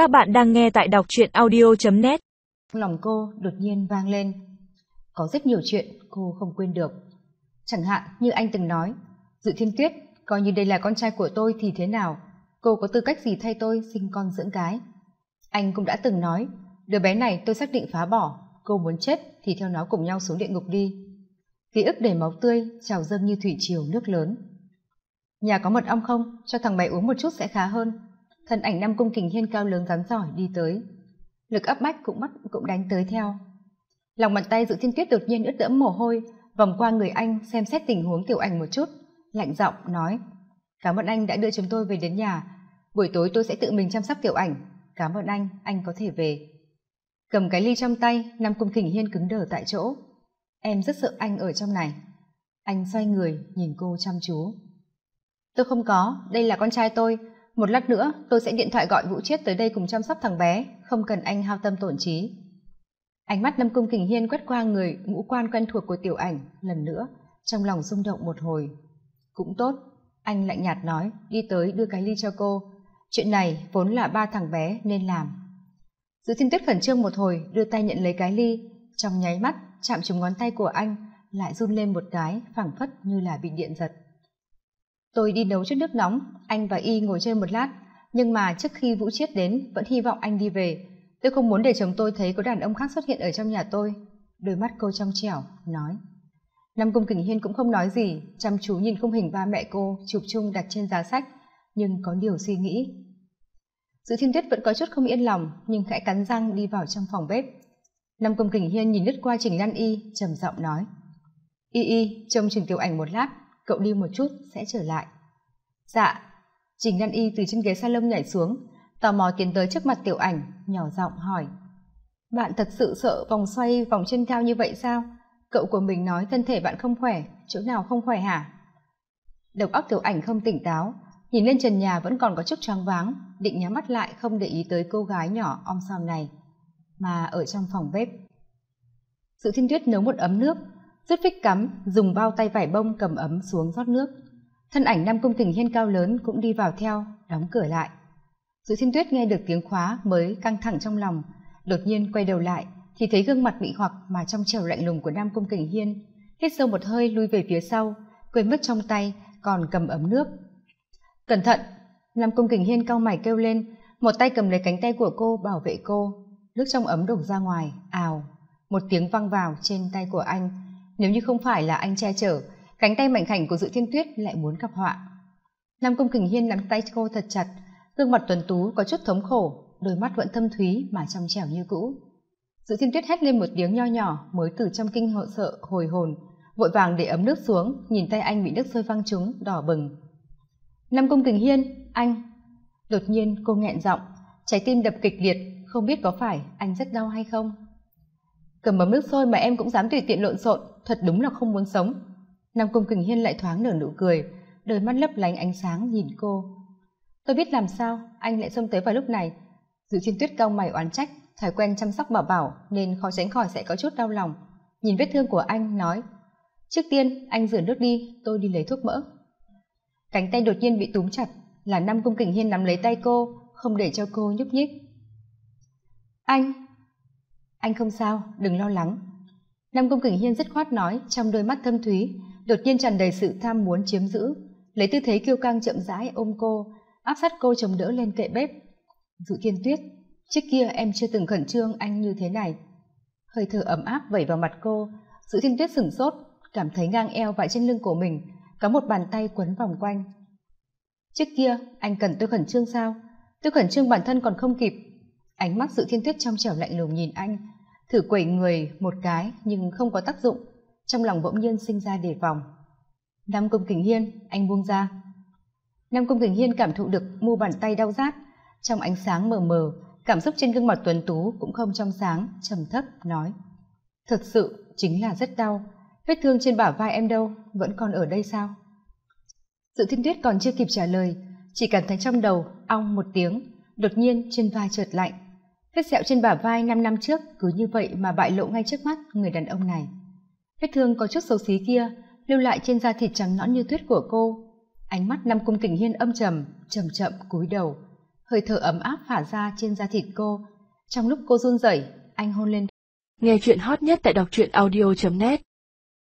Các bạn đang nghe tại đọc truyện audio.net Lòng cô đột nhiên vang lên. Có rất nhiều chuyện cô không quên được. Chẳng hạn như anh từng nói, Dự Thiên Tuyết, coi như đây là con trai của tôi thì thế nào? Cô có tư cách gì thay tôi sinh con dưỡng cái? Anh cũng đã từng nói, đứa bé này tôi xác định phá bỏ, cô muốn chết thì theo nó cùng nhau xuống địa ngục đi. Ký ức đầy máu tươi, trào dâng như thủy triều nước lớn. Nhà có mật ong không? Cho thằng bé uống một chút sẽ khá hơn thân ảnh năm cung kình hiên cao lớn rắn giỏi đi tới. Lực áp bách cũng bắt, cũng đánh tới theo. Lòng bàn tay dự thiên tuyết đột nhiên ướt đẫm mồ hôi, vòng qua người anh xem xét tình huống tiểu ảnh một chút, lạnh giọng nói, cảm ơn anh đã đưa chúng tôi về đến nhà. Buổi tối tôi sẽ tự mình chăm sóc tiểu ảnh. Cảm ơn anh anh có thể về. Cầm cái ly trong tay, năm cung kình hiên cứng đờ tại chỗ. Em rất sợ anh ở trong này. Anh xoay người, nhìn cô chăm chú. Tôi không có, đây là con trai tôi một lát nữa, tôi sẽ điện thoại gọi vũ chiết tới đây cùng chăm sóc thằng bé. Không cần anh hao tâm tổn trí. Ánh mắt lâm cung kình hiên quét qua người ngũ quan quen thuộc của tiểu ảnh. Lần nữa, trong lòng rung động một hồi. Cũng tốt, anh lạnh nhạt nói, đi tới đưa cái ly cho cô. Chuyện này vốn là ba thằng bé nên làm. Giữ thiên tuyết khẩn trương một hồi, đưa tay nhận lấy cái ly. Trong nháy mắt, chạm trúng ngón tay của anh, lại run lên một cái, phảng phất như là bị điện giật tôi đi nấu chút nước nóng, anh và y ngồi chơi một lát. Nhưng mà trước khi vũ chiết đến, vẫn hy vọng anh đi về. Tôi không muốn để chồng tôi thấy có đàn ông khác xuất hiện ở trong nhà tôi. Đôi mắt cô trong trẻo, nói. Nam cung kình hiên cũng không nói gì, chăm chú nhìn khung hình ba mẹ cô chụp chung đặt trên giá sách, nhưng có điều suy nghĩ. Dự thiên tuyết vẫn có chút không yên lòng, nhưng khẽ cắn răng đi vào trong phòng bếp. Nam cung kình hiên nhìn lướt qua trình lan y, trầm giọng nói. Y y, trông chừng tiểu ảnh một lát cậu đi một chút, sẽ trở lại. Dạ. Trình lan y từ trên ghế salon nhảy xuống, tò mò tiến tới trước mặt tiểu ảnh, nhỏ giọng hỏi. Bạn thật sự sợ vòng xoay vòng trên cao như vậy sao? Cậu của mình nói thân thể bạn không khỏe, chỗ nào không khỏe hả? Đầu óc tiểu ảnh không tỉnh táo, nhìn lên trần nhà vẫn còn có chút choáng váng, định nhắm mắt lại không để ý tới cô gái nhỏ om sòm này. Mà ở trong phòng bếp, sự thiên tuyết nấu một ấm nước rút phích cắm, dùng bao tay vải bông cầm ấm xuống rót nước. Thân ảnh nam cung tình hiên cao lớn cũng đi vào theo, đóng cửa lại. Dự thiên tuyết nghe được tiếng khóa mới căng thẳng trong lòng. Đột nhiên quay đầu lại, thì thấy gương mặt bị hoặc mà trong trèo lạnh lùng của nam cung kình hiên, hít sâu một hơi lui về phía sau, quên mất trong tay còn cầm ấm nước. Cẩn thận! Nam cung kình hiên cau mày kêu lên, một tay cầm lấy cánh tay của cô bảo vệ cô. Nước trong ấm đổ ra ngoài, ào, một tiếng văng vào trên tay của anh nếu như không phải là anh che chở, cánh tay mảnh khảnh của dự thiên tuyết lại muốn gặp họa. Nam công kình hiên nắm tay cô thật chặt, gương mặt tuần tú có chút thống khổ, đôi mắt vẫn thâm thúy mà trong trẻo như cũ. Dự thiên tuyết hét lên một tiếng nho nhỏ, mới từ trong kinh hậu sợ, hồi hồn, vội vàng để ấm nước xuống, nhìn tay anh bị nước sôi văng trúng, đỏ bừng. Nam công kình hiên, anh! Đột nhiên cô nghẹn giọng, trái tim đập kịch liệt, không biết có phải anh rất đau hay không? Cầm bấm nước sôi mà em cũng dám tùy tiện lộn xộn, thật đúng là không muốn sống. Nam cung kình hiên lại thoáng nở nụ cười, đôi mắt lấp lánh ánh sáng nhìn cô. Tôi biết làm sao, anh lại xông tới vào lúc này. Dự thiên tuyết cao mày oán trách, thói quen chăm sóc bảo bảo nên khó tránh khỏi sẽ có chút đau lòng. Nhìn vết thương của anh, nói, trước tiên, anh rửa nước đi, tôi đi lấy thuốc mỡ. Cánh tay đột nhiên bị túm chặt, là nam cung kình hiên nắm lấy tay cô, không để cho cô nhúc nhích. Anh anh không sao, đừng lo lắng. Nam công kình hiên dứt khoát nói, trong đôi mắt thâm thúy, đột nhiên tràn đầy sự tham muốn chiếm giữ. Lấy tư thế kiêu căng chậm rãi ôm cô, áp sát cô chống đỡ lên kệ bếp. Dụ thiên tuyết, trước kia em chưa từng khẩn trương anh như thế này. Hơi thở ấm áp vẩy vào mặt cô dụ thiên tuyết sửng sốt, cảm thấy ngang eo và trên lưng của mình, có một bàn tay quấn vòng quanh. Trước kia, anh cần tôi khẩn trương sao? Tôi khẩn trương bản thân còn không kịp ánh mắt sự thiên tuyết trong trẻo lạnh lùng nhìn anh. Thử quẩy người một cái, nhưng không có tác dụng. Trong lòng bỗng nhiên sinh ra đề phòng. Nam công kình hiên, anh buông ra. Nam công kình hiên cảm thụ được mu bàn tay đau rát. Trong ánh sáng mờ mờ, cảm xúc trên gương mặt tuấn tú cũng không trong sáng, trầm thấp, nói. Thật sự chính là rất đau. Vết thương trên bả vai em đâu? Vẫn còn ở đây sao? Sự thiên tuyết còn chưa kịp trả lời, chỉ cảm thấy trong đầu ong một tiếng, đột nhiên trên vai trượt lạnh vết sẹo trên bả vai năm năm trước cứ như vậy mà bại lộ ngay trước mắt người đàn ông này. Vết thương có chút xấu xí kia lưu lại trên da thịt trắng nõn như tuyết của cô. Ánh mắt năm cung kình hiên âm trầm, chậm chậm cúi đầu. Hơi thở ấm áp phả ra trên da thịt cô. Trong lúc cô run rẩy, anh hôn lên. Nghe chuyện hot nhất tại đọc truyện audio net.